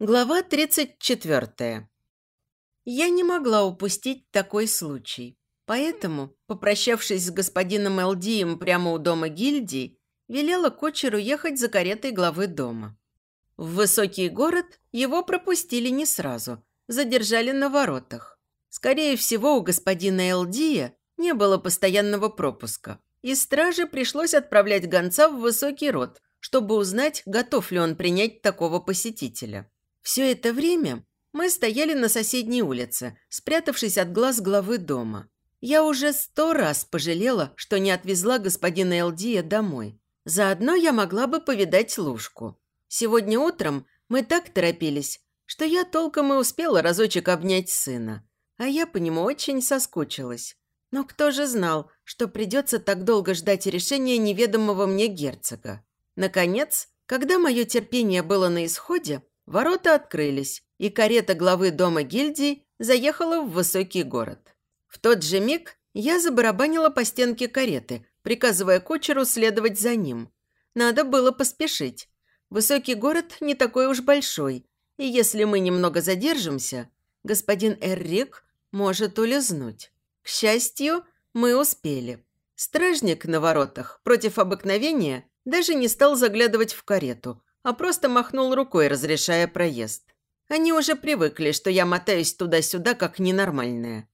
Глава 34. Я не могла упустить такой случай. Поэтому, попрощавшись с господином Элдием прямо у дома гильдии, велела кочеру ехать за каретой главы дома. В высокий город его пропустили не сразу, задержали на воротах. Скорее всего, у господина Элдия не было постоянного пропуска, и страже пришлось отправлять гонца в высокий род, чтобы узнать, готов ли он принять такого посетителя. Все это время мы стояли на соседней улице, спрятавшись от глаз главы дома. Я уже сто раз пожалела, что не отвезла господина Элдия домой. Заодно я могла бы повидать Лушку. Сегодня утром мы так торопились, что я толком и успела разочек обнять сына. А я по нему очень соскучилась. Но кто же знал, что придется так долго ждать решения неведомого мне герцога? Наконец, когда мое терпение было на исходе, Ворота открылись, и карета главы дома гильдии заехала в высокий город. В тот же миг я забарабанила по стенке кареты, приказывая кучеру следовать за ним. Надо было поспешить. Высокий город не такой уж большой, и если мы немного задержимся, господин Эррик может улизнуть. К счастью, мы успели. Стражник на воротах против обыкновения даже не стал заглядывать в карету, а просто махнул рукой, разрешая проезд. Они уже привыкли, что я мотаюсь туда-сюда, как ненормальная.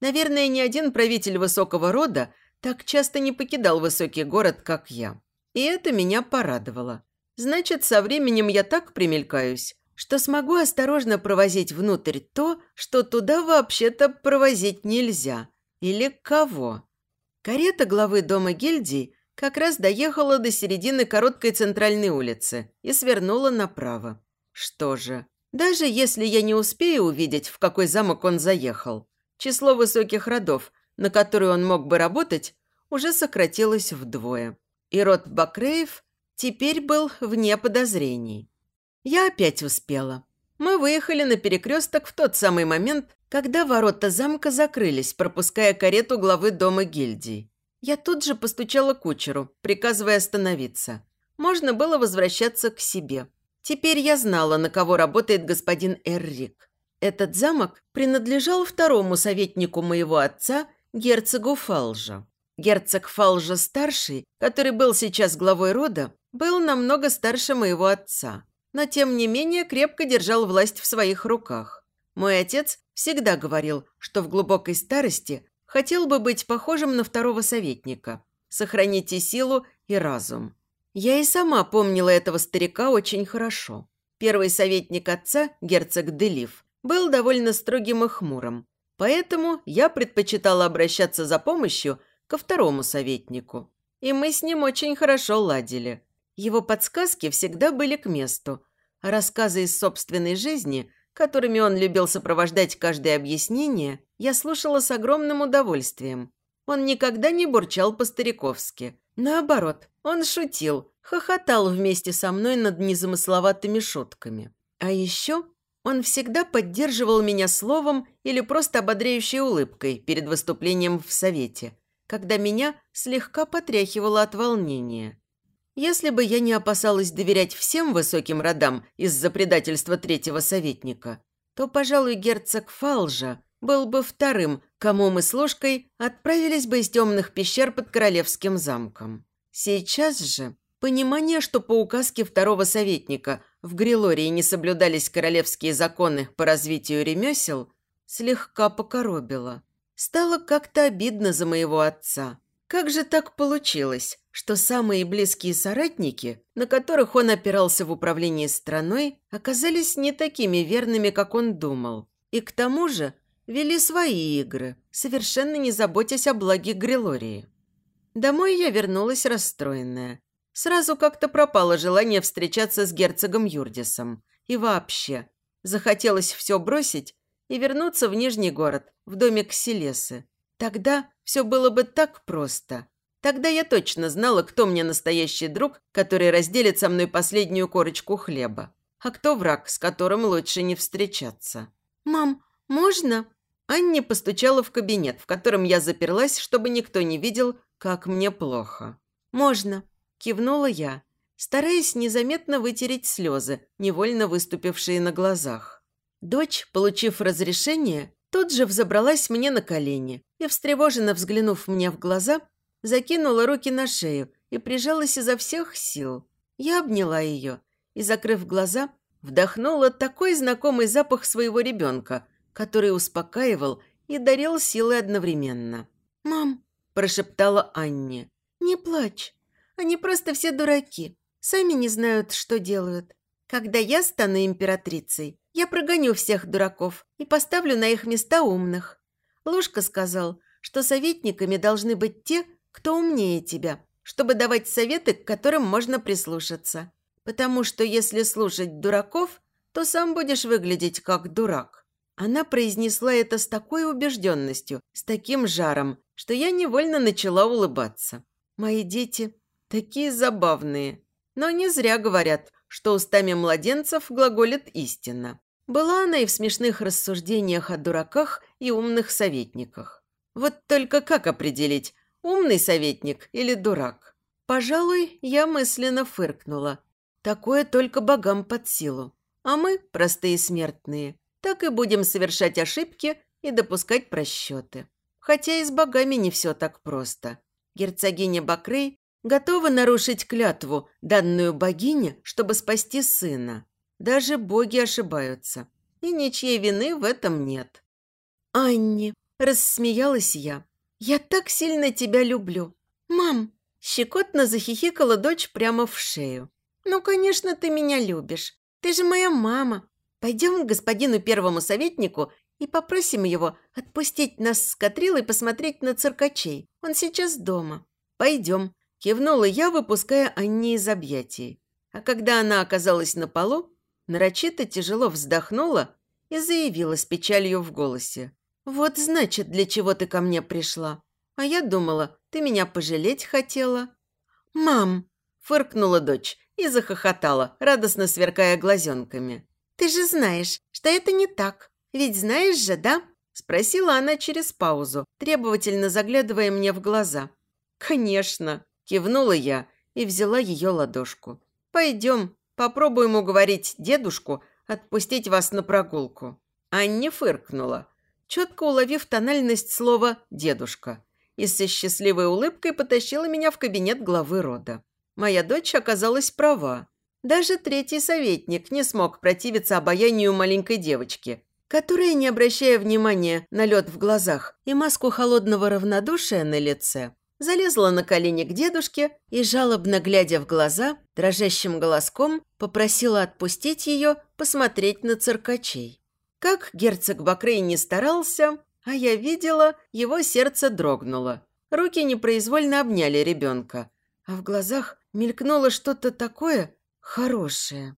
Наверное, ни один правитель высокого рода так часто не покидал высокий город, как я. И это меня порадовало. Значит, со временем я так примелькаюсь, что смогу осторожно провозить внутрь то, что туда вообще-то провозить нельзя. Или кого? Карета главы дома гильдии как раз доехала до середины короткой центральной улицы и свернула направо. Что же, даже если я не успею увидеть, в какой замок он заехал, число высоких родов, на которые он мог бы работать, уже сократилось вдвое. И род Бакреев теперь был вне подозрений. Я опять успела. Мы выехали на перекресток в тот самый момент, когда ворота замка закрылись, пропуская карету главы дома гильдии. Я тут же постучала кучеру, приказывая остановиться. Можно было возвращаться к себе. Теперь я знала, на кого работает господин Эррик. Этот замок принадлежал второму советнику моего отца, герцогу Фалжа. Герцог Фалжа-старший, который был сейчас главой рода, был намного старше моего отца, но тем не менее крепко держал власть в своих руках. Мой отец всегда говорил, что в глубокой старости Хотел бы быть похожим на второго советника. Сохраните силу и разум. Я и сама помнила этого старика очень хорошо. Первый советник отца, герцог Делив, был довольно строгим и хмурым. Поэтому я предпочитала обращаться за помощью ко второму советнику. И мы с ним очень хорошо ладили. Его подсказки всегда были к месту, а рассказы из собственной жизни которыми он любил сопровождать каждое объяснение, я слушала с огромным удовольствием. Он никогда не бурчал по-стариковски. Наоборот, он шутил, хохотал вместе со мной над незамысловатыми шутками. А еще он всегда поддерживал меня словом или просто ободряющей улыбкой перед выступлением в совете, когда меня слегка потряхивало от волнения. Если бы я не опасалась доверять всем высоким родам из-за предательства третьего советника, то, пожалуй, герцог Фалжа был бы вторым, кому мы с ложкой отправились бы из темных пещер под королевским замком. Сейчас же понимание, что по указке второго советника в Грилории не соблюдались королевские законы по развитию ремесел, слегка покоробило. Стало как-то обидно за моего отца. Как же так получилось, что самые близкие соратники, на которых он опирался в управлении страной, оказались не такими верными, как он думал. И к тому же вели свои игры, совершенно не заботясь о благе Грилории. Домой я вернулась расстроенная. Сразу как-то пропало желание встречаться с герцогом Юрдисом. И вообще, захотелось все бросить и вернуться в Нижний город, в домик Селесы. Тогда все было бы так просто. Тогда я точно знала, кто мне настоящий друг, который разделит со мной последнюю корочку хлеба, а кто враг, с которым лучше не встречаться. «Мам, можно?» Анне постучала в кабинет, в котором я заперлась, чтобы никто не видел, как мне плохо. «Можно», – кивнула я. стараясь незаметно вытереть слезы, невольно выступившие на глазах. Дочь, получив разрешение, тут же взобралась мне на колени и, встревоженно взглянув мне в глаза, закинула руки на шею и прижалась изо всех сил. Я обняла ее и, закрыв глаза, вдохнула такой знакомый запах своего ребенка, который успокаивал и дарил силы одновременно. «Мам», – прошептала Анне, – «не плачь. Они просто все дураки. Сами не знают, что делают. Когда я стану императрицей, я прогоню всех дураков и поставлю на их места умных. Лушка сказал, что советниками должны быть те, кто умнее тебя, чтобы давать советы, к которым можно прислушаться. Потому что если слушать дураков, то сам будешь выглядеть как дурак. Она произнесла это с такой убежденностью, с таким жаром, что я невольно начала улыбаться. Мои дети такие забавные. Но не зря говорят, что устами младенцев глаголит истина. Была она и в смешных рассуждениях о дураках и умных советниках. Вот только как определить, умный советник или дурак? Пожалуй, я мысленно фыркнула. Такое только богам под силу. А мы, простые смертные, так и будем совершать ошибки и допускать просчеты. Хотя и с богами не все так просто. Герцогиня Бакрей готова нарушить клятву, данную богине, чтобы спасти сына. Даже боги ошибаются. И ничьей вины в этом нет. «Анни», – рассмеялась я, – «я так сильно тебя люблю». «Мам», – щекотно захихикала дочь прямо в шею. «Ну, конечно, ты меня любишь. Ты же моя мама. Пойдем к господину первому советнику и попросим его отпустить нас с Катрилой посмотреть на циркачей. Он сейчас дома. Пойдем. Кивнула я, выпуская Анни из объятий. А когда она оказалась на полу, нарочито тяжело вздохнула и заявила с печалью в голосе. «Вот значит, для чего ты ко мне пришла. А я думала, ты меня пожалеть хотела». «Мам!» – фыркнула дочь и захохотала, радостно сверкая глазенками. «Ты же знаешь, что это не так. Ведь знаешь же, да?» Спросила она через паузу, требовательно заглядывая мне в глаза. «Конечно!» – кивнула я и взяла ее ладошку. «Пойдем, попробуем уговорить дедушку отпустить вас на прогулку». Анне фыркнула, четко уловив тональность слова «дедушка», и со счастливой улыбкой потащила меня в кабинет главы рода. Моя дочь оказалась права. Даже третий советник не смог противиться обаянию маленькой девочки, которая, не обращая внимания на лед в глазах и маску холодного равнодушия на лице, залезла на колени к дедушке и, жалобно глядя в глаза, дрожащим голоском попросила отпустить ее посмотреть на циркачей. Как герцог Бакрей не старался, а я видела, его сердце дрогнуло. Руки непроизвольно обняли ребенка, а в глазах мелькнуло что-то такое, Хорошее.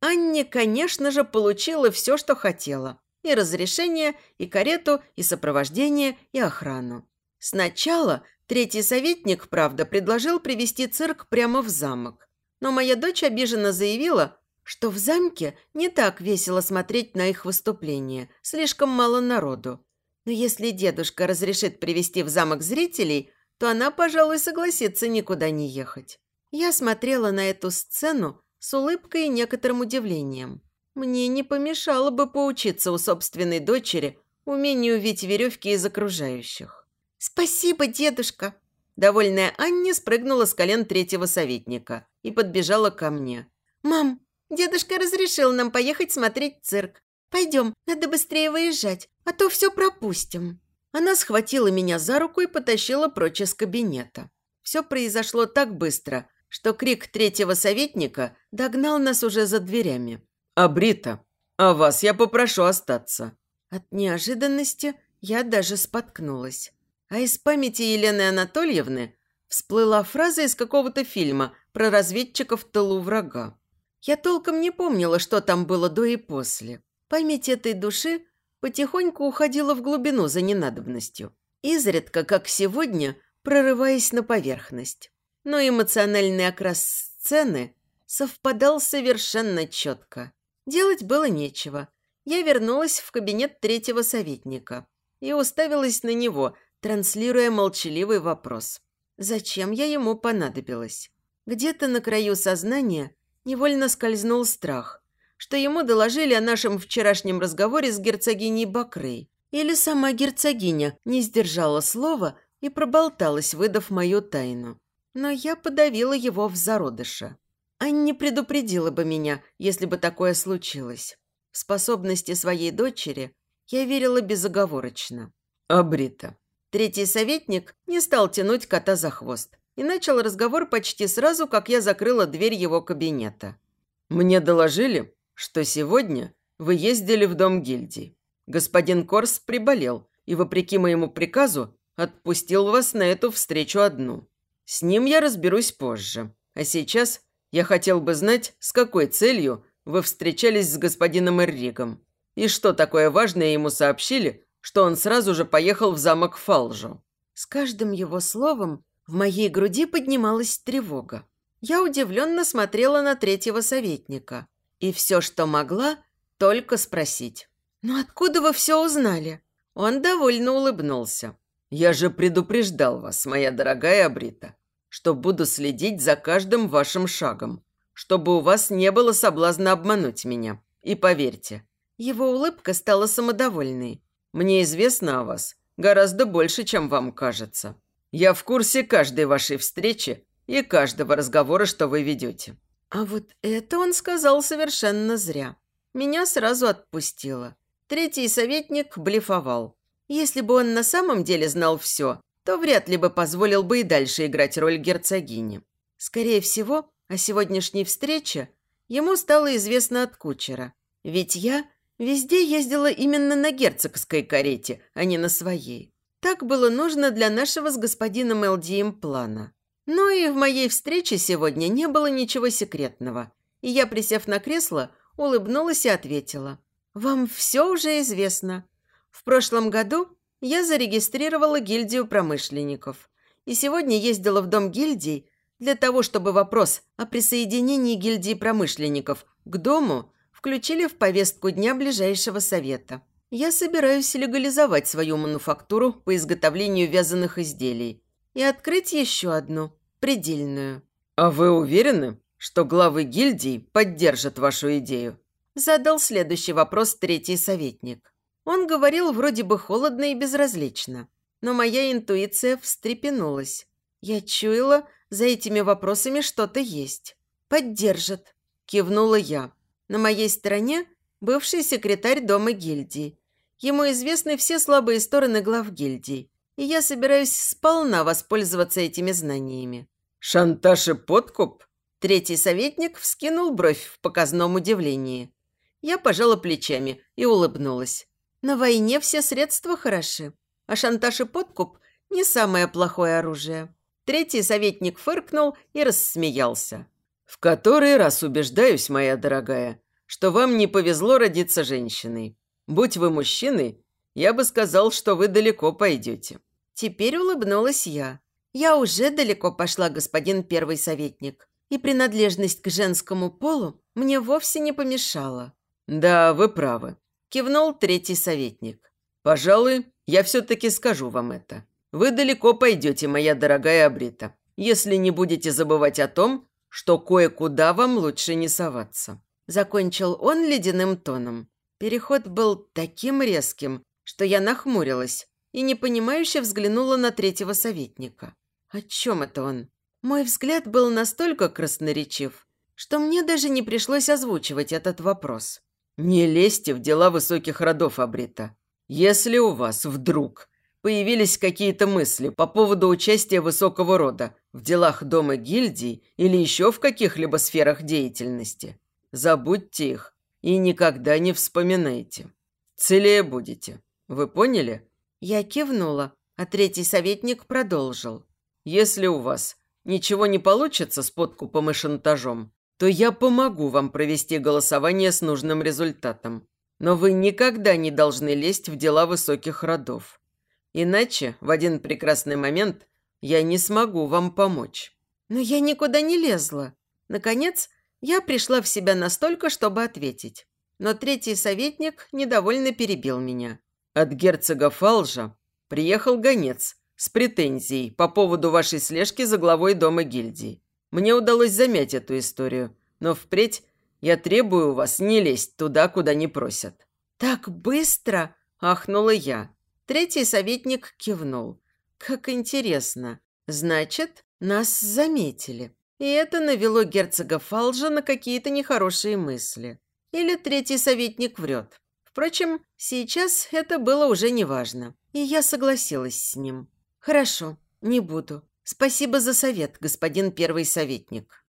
Анне, конечно же, получила все, что хотела. И разрешение, и карету, и сопровождение, и охрану. Сначала третий советник, правда, предложил привести цирк прямо в замок. Но моя дочь обиженно заявила, что в замке не так весело смотреть на их выступление, слишком мало народу. Но если дедушка разрешит привести в замок зрителей, то она, пожалуй, согласится никуда не ехать. Я смотрела на эту сцену с улыбкой и некоторым удивлением. Мне не помешало бы поучиться у собственной дочери умению вить веревки из окружающих. «Спасибо, дедушка!» Довольная Анне спрыгнула с колен третьего советника и подбежала ко мне. «Мам, дедушка разрешил нам поехать смотреть цирк. Пойдем, надо быстрее выезжать, а то все пропустим». Она схватила меня за руку и потащила прочь из кабинета. Все произошло так быстро, что крик третьего советника догнал нас уже за дверями. «А Брита, а вас я попрошу остаться». От неожиданности я даже споткнулась. А из памяти Елены Анатольевны всплыла фраза из какого-то фильма про разведчиков в тылу врага. Я толком не помнила, что там было до и после. Память этой души потихоньку уходила в глубину за ненадобностью. Изредка, как сегодня, прорываясь на поверхность но эмоциональный окрас сцены совпадал совершенно четко. Делать было нечего. Я вернулась в кабинет третьего советника и уставилась на него, транслируя молчаливый вопрос. Зачем я ему понадобилась? Где-то на краю сознания невольно скользнул страх, что ему доложили о нашем вчерашнем разговоре с герцогиней Бакрей. Или сама герцогиня не сдержала слова и проболталась, выдав мою тайну. Но я подавила его в зародыше. Анни предупредила бы меня, если бы такое случилось. В способности своей дочери я верила безоговорочно. «Абрита». Третий советник не стал тянуть кота за хвост и начал разговор почти сразу, как я закрыла дверь его кабинета. «Мне доложили, что сегодня вы ездили в дом гильдии. Господин Корс приболел и, вопреки моему приказу, отпустил вас на эту встречу одну. С ним я разберусь позже. А сейчас я хотел бы знать, с какой целью вы встречались с господином Эрригом. И что такое важное ему сообщили, что он сразу же поехал в замок Фалжу. С каждым его словом в моей груди поднималась тревога. Я удивленно смотрела на третьего советника. И все, что могла, только спросить. «Ну откуда вы все узнали?» Он довольно улыбнулся. «Я же предупреждал вас, моя дорогая Абрита, что буду следить за каждым вашим шагом, чтобы у вас не было соблазна обмануть меня. И поверьте». Его улыбка стала самодовольной. «Мне известно о вас гораздо больше, чем вам кажется. Я в курсе каждой вашей встречи и каждого разговора, что вы ведете. А вот это он сказал совершенно зря. Меня сразу отпустило. Третий советник блефовал. Если бы он на самом деле знал все, то вряд ли бы позволил бы и дальше играть роль герцогини. Скорее всего, о сегодняшней встрече ему стало известно от кучера. Ведь я везде ездила именно на герцогской карете, а не на своей. Так было нужно для нашего с господином Элдием плана. Но и в моей встрече сегодня не было ничего секретного. И я, присев на кресло, улыбнулась и ответила. «Вам все уже известно. В прошлом году я зарегистрировала гильдию промышленников. И сегодня ездила в дом гильдий для того, чтобы вопрос о присоединении гильдии промышленников к дому включили в повестку дня ближайшего совета. Я собираюсь легализовать свою мануфактуру по изготовлению вязаных изделий и открыть еще одну, предельную. «А вы уверены, что главы гильдий поддержат вашу идею?» Задал следующий вопрос третий советник. Он говорил вроде бы холодно и безразлично, но моя интуиция встрепенулась. Я чуяла, за этими вопросами что-то есть. «Поддержат», – кивнула я. На моей стороне бывший секретарь дома гильдии. Ему известны все слабые стороны глав гильдий и я собираюсь сполна воспользоваться этими знаниями». «Шантаж и подкуп?» Третий советник вскинул бровь в показном удивлении. Я пожала плечами и улыбнулась. На войне все средства хороши, а шантаж и подкуп – не самое плохое оружие. Третий советник фыркнул и рассмеялся. «В который раз убеждаюсь, моя дорогая, что вам не повезло родиться женщиной. Будь вы мужчиной, я бы сказал, что вы далеко пойдете. Теперь улыбнулась я. Я уже далеко пошла, господин первый советник, и принадлежность к женскому полу мне вовсе не помешала. «Да, вы правы», – кивнул третий советник. «Пожалуй, я все-таки скажу вам это. Вы далеко пойдете, моя дорогая Абрита, если не будете забывать о том, что кое-куда вам лучше не соваться». Закончил он ледяным тоном. Переход был таким резким, что я нахмурилась, и непонимающе взглянула на третьего советника. О чем это он? Мой взгляд был настолько красноречив, что мне даже не пришлось озвучивать этот вопрос. «Не лезьте в дела высоких родов, Абрита. Если у вас вдруг появились какие-то мысли по поводу участия высокого рода в делах дома гильдий или еще в каких-либо сферах деятельности, забудьте их и никогда не вспоминайте. Целее будете. Вы поняли?» Я кивнула, а третий советник продолжил. «Если у вас ничего не получится с подкупом и шантажом, то я помогу вам провести голосование с нужным результатом. Но вы никогда не должны лезть в дела высоких родов. Иначе в один прекрасный момент я не смогу вам помочь». «Но я никуда не лезла». Наконец, я пришла в себя настолько, чтобы ответить. Но третий советник недовольно перебил меня. От герцога Фалжа приехал гонец с претензией по поводу вашей слежки за главой дома гильдии. Мне удалось замять эту историю, но впредь я требую у вас не лезть туда, куда не просят». «Так быстро?» – ахнула я. Третий советник кивнул. «Как интересно. Значит, нас заметили. И это навело герцога Фалжа на какие-то нехорошие мысли. Или третий советник врет. Впрочем, сейчас это было уже неважно, и я согласилась с ним. «Хорошо, не буду. Спасибо за совет, господин первый советник».